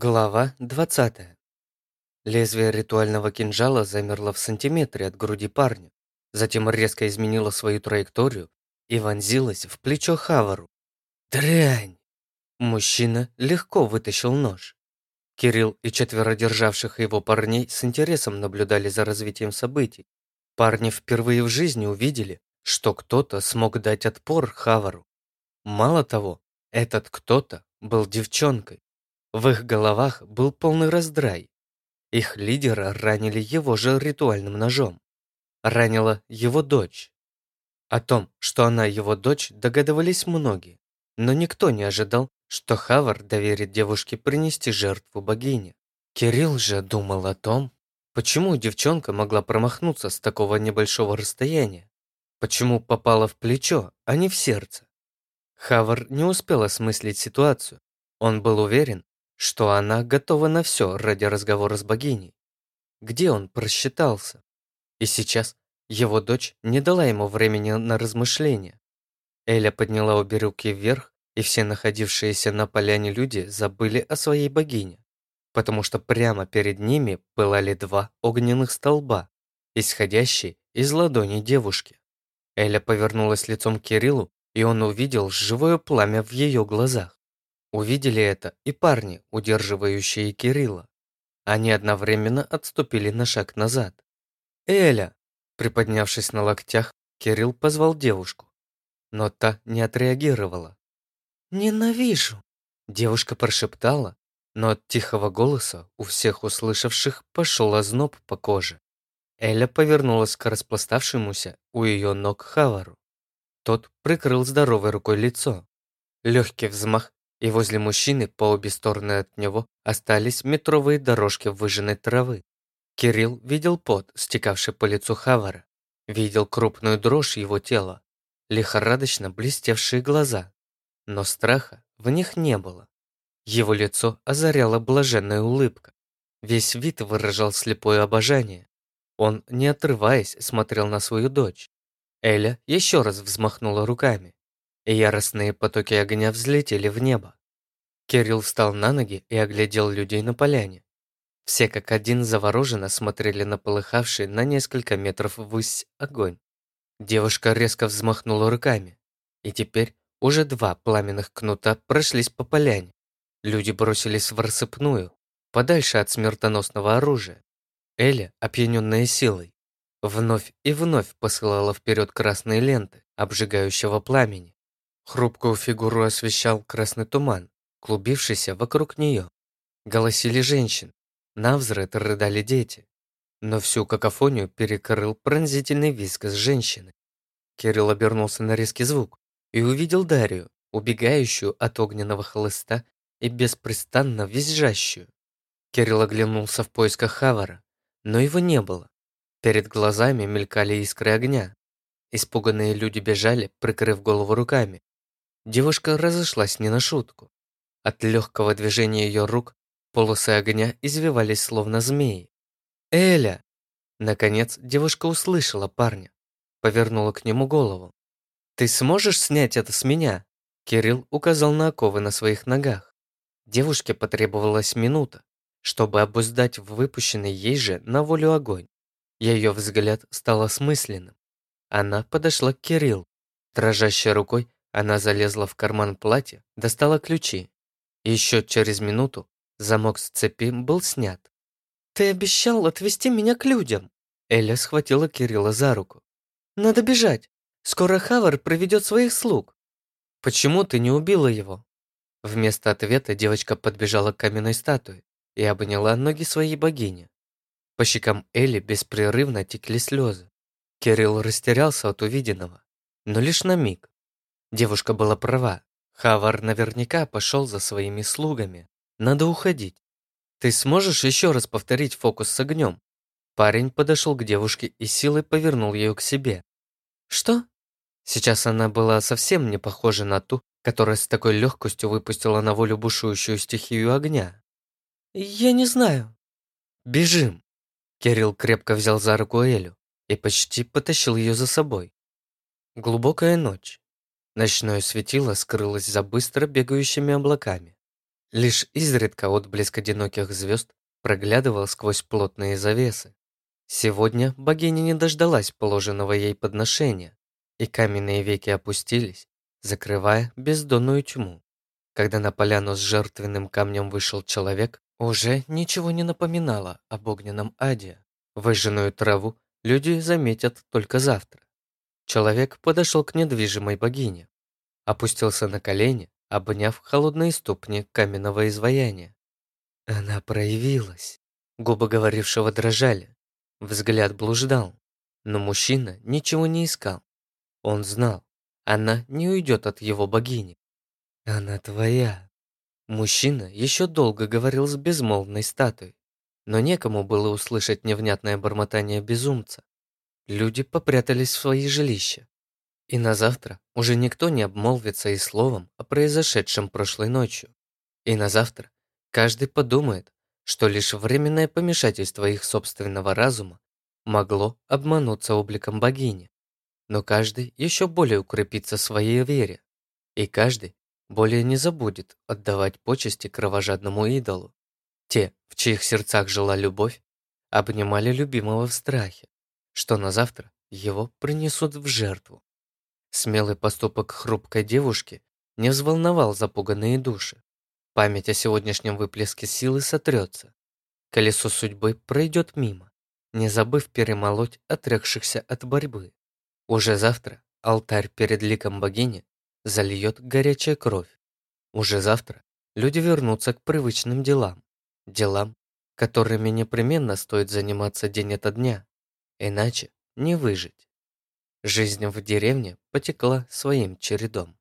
Глава 20. Лезвие ритуального кинжала замерло в сантиметре от груди парня, затем резко изменило свою траекторию и вонзилось в плечо Хавару. Дрянь! Мужчина легко вытащил нож. Кирилл и четверо державших его парней с интересом наблюдали за развитием событий. Парни впервые в жизни увидели, что кто-то смог дать отпор Хавару. Мало того, этот кто-то был девчонкой. В их головах был полный раздрай. Их лидера ранили его же ритуальным ножом. Ранила его дочь. О том, что она его дочь, догадывались многие, но никто не ожидал, что Хавар доверит девушке принести жертву богине. Кирилл же думал о том, почему девчонка могла промахнуться с такого небольшого расстояния, почему попала в плечо, а не в сердце. Хавар не успел осмыслить ситуацию. Он был уверен, что она готова на все ради разговора с богиней. Где он просчитался? И сейчас его дочь не дала ему времени на размышления. Эля подняла обе руки вверх, и все находившиеся на поляне люди забыли о своей богине, потому что прямо перед ними пылали два огненных столба, исходящие из ладони девушки. Эля повернулась лицом к Кириллу, и он увидел живое пламя в ее глазах. Увидели это и парни, удерживающие Кирилла. Они одновременно отступили на шаг назад. «Эля!» Приподнявшись на локтях, Кирилл позвал девушку. Но та не отреагировала. «Ненавижу!» Девушка прошептала, но от тихого голоса у всех услышавших пошел озноб по коже. Эля повернулась к распластавшемуся у ее ног Хавару. Тот прикрыл здоровой рукой лицо. Легкий взмах, и возле мужчины по обе стороны от него остались метровые дорожки выжженной травы. Кирилл видел пот, стекавший по лицу Хавара, видел крупную дрожь его тела, лихорадочно блестевшие глаза, но страха в них не было. Его лицо озаряла блаженная улыбка. Весь вид выражал слепое обожание. Он, не отрываясь, смотрел на свою дочь. Эля еще раз взмахнула руками яростные потоки огня взлетели в небо. Кирилл встал на ноги и оглядел людей на поляне. Все как один завороженно смотрели на полыхавший на несколько метров ввысь огонь. Девушка резко взмахнула руками, и теперь уже два пламенных кнута прошлись по поляне. Люди бросились в рассыпную, подальше от смертоносного оружия. Эля, опьяненная силой, вновь и вновь посылала вперед красные ленты обжигающего пламени. Хрупкую фигуру освещал красный туман, клубившийся вокруг нее. Голосили женщин, навзрыд рыдали дети. Но всю какофонию перекрыл пронзительный визг с женщины. Кирилл обернулся на резкий звук и увидел Дарью, убегающую от огненного хлыста и беспрестанно визжащую. Кирилл оглянулся в поисках Хавара, но его не было. Перед глазами мелькали искры огня. Испуганные люди бежали, прикрыв голову руками. Девушка разошлась не на шутку. От легкого движения ее рук полосы огня извивались словно змеи. «Эля!» Наконец девушка услышала парня. Повернула к нему голову. «Ты сможешь снять это с меня?» Кирилл указал на оковы на своих ногах. Девушке потребовалась минута, чтобы обуздать выпущенный ей же на волю огонь. Ее взгляд стал осмысленным. Она подошла к Кириллу. Дрожащей рукой она залезла в карман платья, достала ключи. Еще через минуту замок с цепи был снят. «Ты обещал отвезти меня к людям!» Эля схватила Кирилла за руку. «Надо бежать! Скоро Хавар проведет своих слуг!» «Почему ты не убила его?» Вместо ответа девочка подбежала к каменной статуе и обняла ноги своей богини. По щекам Эли беспрерывно текли слезы. Кирилл растерялся от увиденного, но лишь на миг. Девушка была права. Хавар наверняка пошел за своими слугами. Надо уходить. Ты сможешь еще раз повторить фокус с огнем? Парень подошел к девушке и силой повернул ее к себе. Что? Сейчас она была совсем не похожа на ту, которая с такой легкостью выпустила на волю бушующую стихию огня. Я не знаю. Бежим. Кирилл крепко взял за руку Элю и почти потащил ее за собой. Глубокая ночь. Ночное светило скрылось за быстро бегающими облаками. Лишь изредка отблеск одиноких звезд проглядывал сквозь плотные завесы. Сегодня богиня не дождалась положенного ей подношения, и каменные веки опустились, закрывая бездонную тьму. Когда на поляну с жертвенным камнем вышел человек, уже ничего не напоминало об огненном аде. Выжженную траву люди заметят только завтра. Человек подошел к недвижимой богине, опустился на колени, обняв холодные ступни каменного изваяния. Она проявилась. Губы говорившего дрожали, взгляд блуждал, но мужчина ничего не искал. Он знал, она не уйдет от его богини. Она твоя. Мужчина еще долго говорил с безмолвной статуей, но некому было услышать невнятное бормотание безумца. Люди попрятались в свои жилища. И на завтра уже никто не обмолвится и словом о произошедшем прошлой ночью. И на завтра каждый подумает, что лишь временное помешательство их собственного разума могло обмануться обликом богини. Но каждый еще более укрепится в своей вере, и каждый более не забудет отдавать почести кровожадному идолу. Те, в чьих сердцах жила любовь, обнимали любимого в страхе, что на завтра его принесут в жертву. Смелый поступок хрупкой девушки не взволновал запуганные души. Память о сегодняшнем выплеске силы сотрется. Колесо судьбы пройдет мимо, не забыв перемолоть отрекшихся от борьбы. Уже завтра алтарь перед ликом богини зальет горячая кровь. Уже завтра люди вернутся к привычным делам. Делам, которыми непременно стоит заниматься день ото дня. Иначе не выжить. Жизнь в деревне потекла своим чередом.